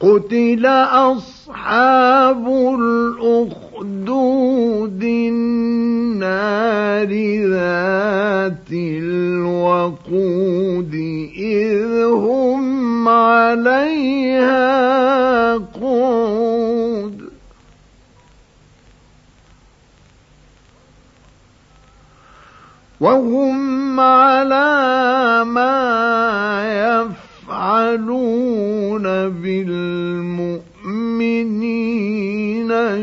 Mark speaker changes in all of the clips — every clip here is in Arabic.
Speaker 1: قتل أصحاب الأخدود النار ذات الوقود إذ هم عليها وهم على ما يفعلون بالمؤمنين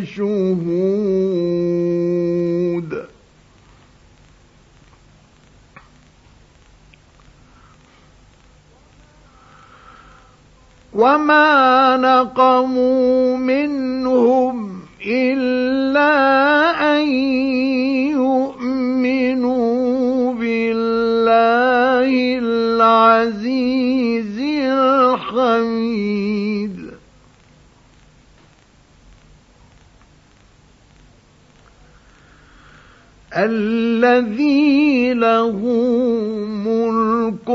Speaker 1: شهود. وما نقموا منهم إلا أن العزيز الحميد. الذي له ملك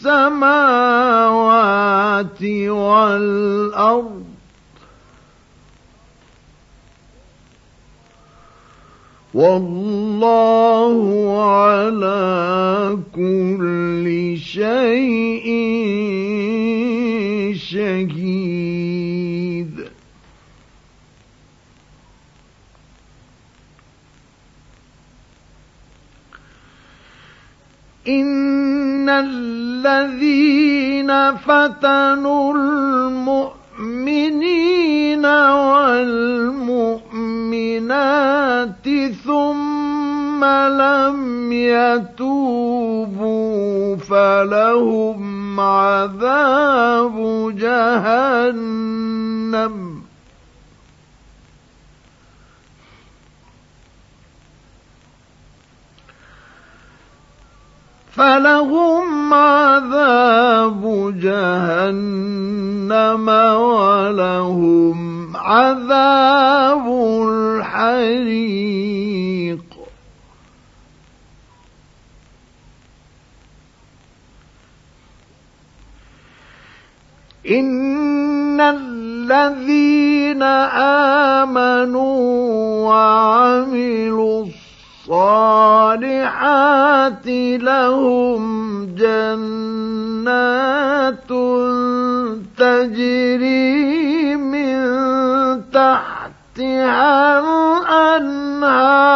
Speaker 1: السماوات والأرض. والله على كل شيء شهيد. إن الذين فتنوا المؤمنين والمؤمنات ثم لم يتوبوا فلهم عذاب جهنم. فلهم عذاب جهنم ولهم عذاب الحريق إن الذين آمنوا وعملوا الصالحات لهم جنات تجري تحتها الأنهار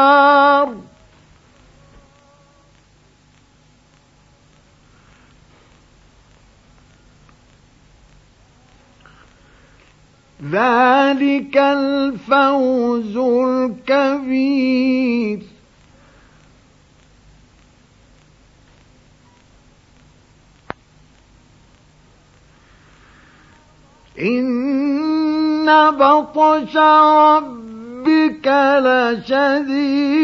Speaker 1: ذلك الفوز الكبير. إن بطش ربك لشديد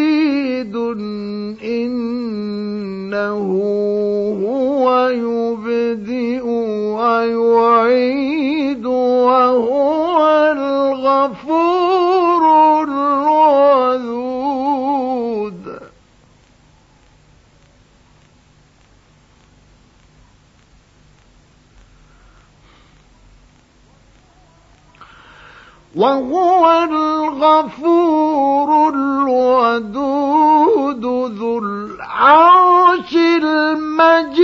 Speaker 1: إنه هو يبدئ ويعيد وهو الغفور الودود وهو الغفور الودود ذو العرش المجيد.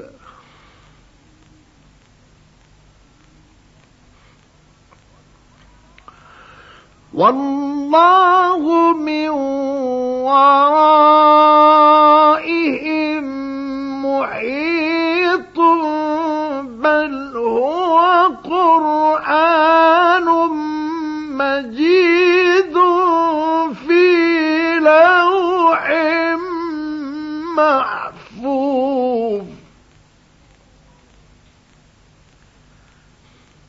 Speaker 1: والله من وراء